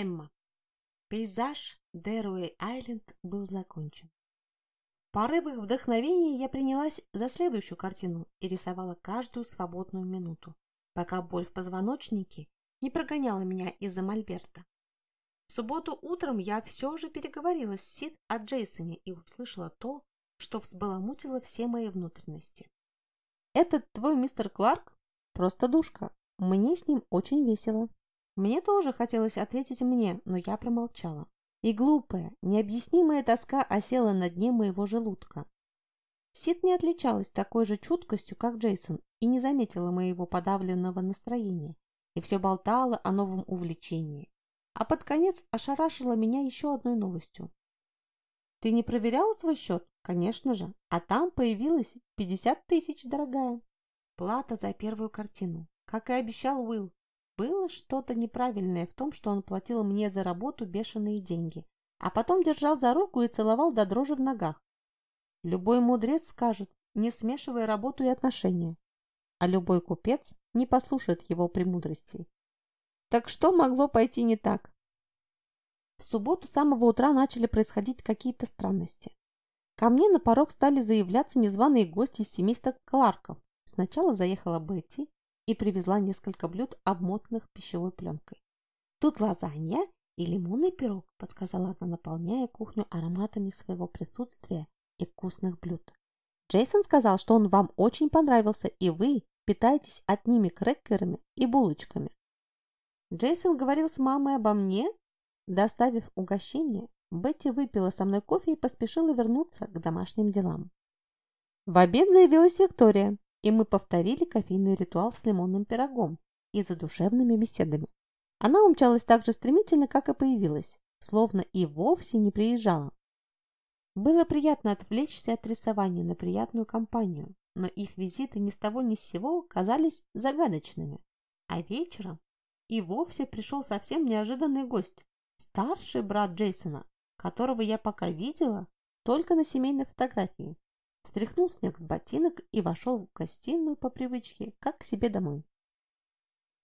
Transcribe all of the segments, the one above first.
Эмма. Пейзаж Деруэй-Айленд был закончен. В порывах вдохновения я принялась за следующую картину и рисовала каждую свободную минуту, пока боль в позвоночнике не прогоняла меня из-за мольберта. В субботу утром я все же переговорила с Сид о Джейсоне и услышала то, что взбаламутило все мои внутренности. «Этот твой мистер Кларк? Просто душка. Мне с ним очень весело». Мне тоже хотелось ответить мне, но я промолчала. И глупая, необъяснимая тоска осела на дне моего желудка. Сид не отличалась такой же чуткостью, как Джейсон, и не заметила моего подавленного настроения, и все болтала о новом увлечении. А под конец ошарашила меня еще одной новостью. «Ты не проверяла свой счет?» «Конечно же. А там появилось 50 тысяч, дорогая». Плата за первую картину. Как и обещал Уилл, было что-то неправильное в том, что он платил мне за работу бешеные деньги, а потом держал за руку и целовал до дрожи в ногах. Любой мудрец скажет, не смешивая работу и отношения, а любой купец не послушает его премудростей. Так что могло пойти не так? В субботу с самого утра начали происходить какие-то странности. Ко мне на порог стали заявляться незваные гости из семейства Кларков. Сначала заехала Бетти, и привезла несколько блюд, обмотанных пищевой пленкой. «Тут лазанья и лимонный пирог», – подсказала она, наполняя кухню ароматами своего присутствия и вкусных блюд. «Джейсон сказал, что он вам очень понравился, и вы питаетесь одними крекерами и булочками». Джейсон говорил с мамой обо мне. Доставив угощение, Бетти выпила со мной кофе и поспешила вернуться к домашним делам. В обед заявилась Виктория и мы повторили кофейный ритуал с лимонным пирогом и задушевными беседами. Она умчалась так же стремительно, как и появилась, словно и вовсе не приезжала. Было приятно отвлечься от рисования на приятную компанию, но их визиты ни с того ни с сего казались загадочными. А вечером и вовсе пришел совсем неожиданный гость, старший брат Джейсона, которого я пока видела только на семейной фотографии стряхнул снег с ботинок и вошел в гостиную по привычке, как к себе домой.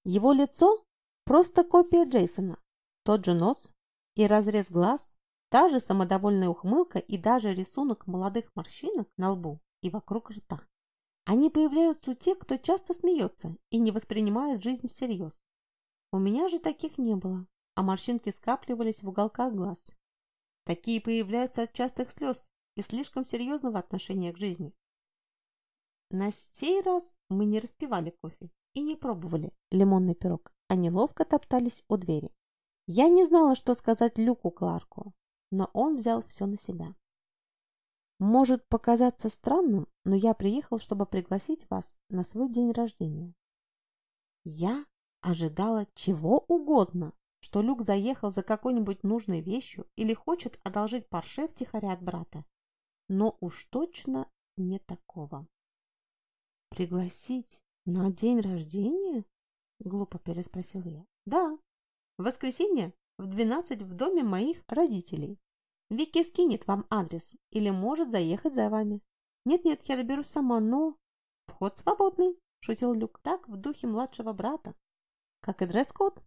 Его лицо – просто копия Джейсона. Тот же нос и разрез глаз, та же самодовольная ухмылка и даже рисунок молодых морщинок на лбу и вокруг рта. Они появляются у тех, кто часто смеется и не воспринимает жизнь всерьез. У меня же таких не было, а морщинки скапливались в уголках глаз. Такие появляются от частых слез и слишком серьезного отношения к жизни. На сей раз мы не распивали кофе и не пробовали лимонный пирог, а неловко топтались у двери. Я не знала, что сказать Люку Кларку, но он взял все на себя. Может показаться странным, но я приехал, чтобы пригласить вас на свой день рождения. Я ожидала чего угодно, что Люк заехал за какой-нибудь нужной вещью или хочет одолжить парше втихаря от брата но уж точно не такого. «Пригласить на день рождения?» – глупо переспросил я. «Да, в воскресенье в двенадцать в доме моих родителей. Вики скинет вам адрес или может заехать за вами. Нет-нет, я доберусь сама, но... Вход свободный, шутил Люк, так в духе младшего брата. Как и дресс-код.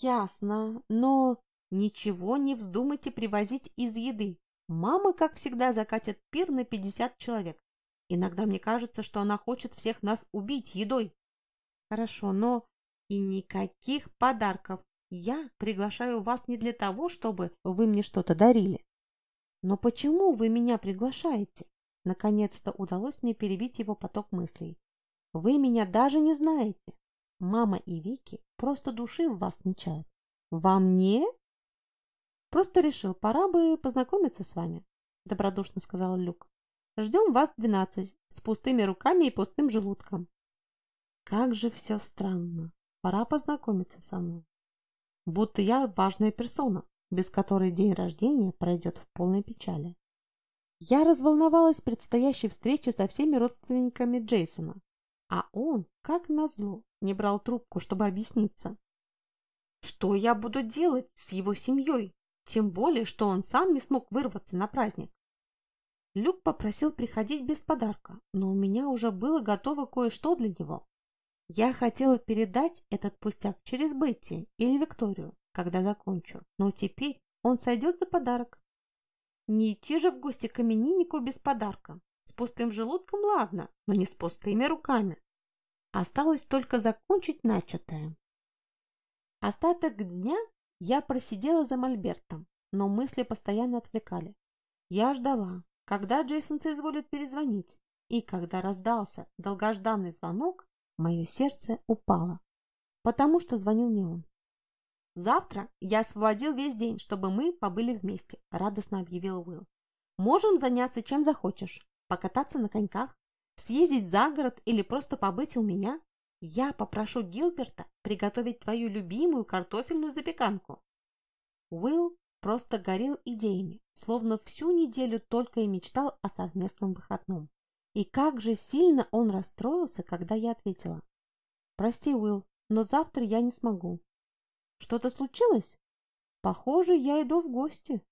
Ясно, но ничего не вздумайте привозить из еды. Мама, как всегда, закатит пир на 50 человек. Иногда мне кажется, что она хочет всех нас убить едой. Хорошо, но и никаких подарков. Я приглашаю вас не для того, чтобы вы мне что-то дарили. Но почему вы меня приглашаете? Наконец-то удалось мне перебить его поток мыслей. Вы меня даже не знаете. Мама и Вики просто души в вас не чают. Вам не? Просто решил, пора бы познакомиться с вами, добродушно сказал Люк. Ждем вас двенадцать, с пустыми руками и пустым желудком. Как же все странно. Пора познакомиться со мной. Будто я важная персона, без которой день рождения пройдет в полной печали. Я разволновалась предстоящей встрече со всеми родственниками Джейсона, а он, как назло, не брал трубку, чтобы объясниться. Что я буду делать с его семьей? Тем более, что он сам не смог вырваться на праздник. Люк попросил приходить без подарка, но у меня уже было готово кое-что для него. Я хотела передать этот пустяк через Бетти или Викторию, когда закончу, но теперь он сойдет за подарок. Не идти же в гости к имениннику без подарка. С пустым желудком ладно, но не с пустыми руками. Осталось только закончить начатое. Остаток дня я просидела за мольбертом, но мысли постоянно отвлекали. Я ждала, когда Джейсон соизволит перезвонить, и когда раздался долгожданный звонок, мое сердце упало, потому что звонил не он. «Завтра я освободил весь день, чтобы мы побыли вместе», – радостно объявил Уилл. «Можем заняться чем захочешь. Покататься на коньках, съездить за город или просто побыть у меня. Я попрошу Гилберта приготовить твою любимую картофельную запеканку». Уилл просто горел идеями, словно всю неделю только и мечтал о совместном выходном. И как же сильно он расстроился, когда я ответила. «Прости, Уилл, но завтра я не смогу. Что-то случилось? Похоже, я иду в гости.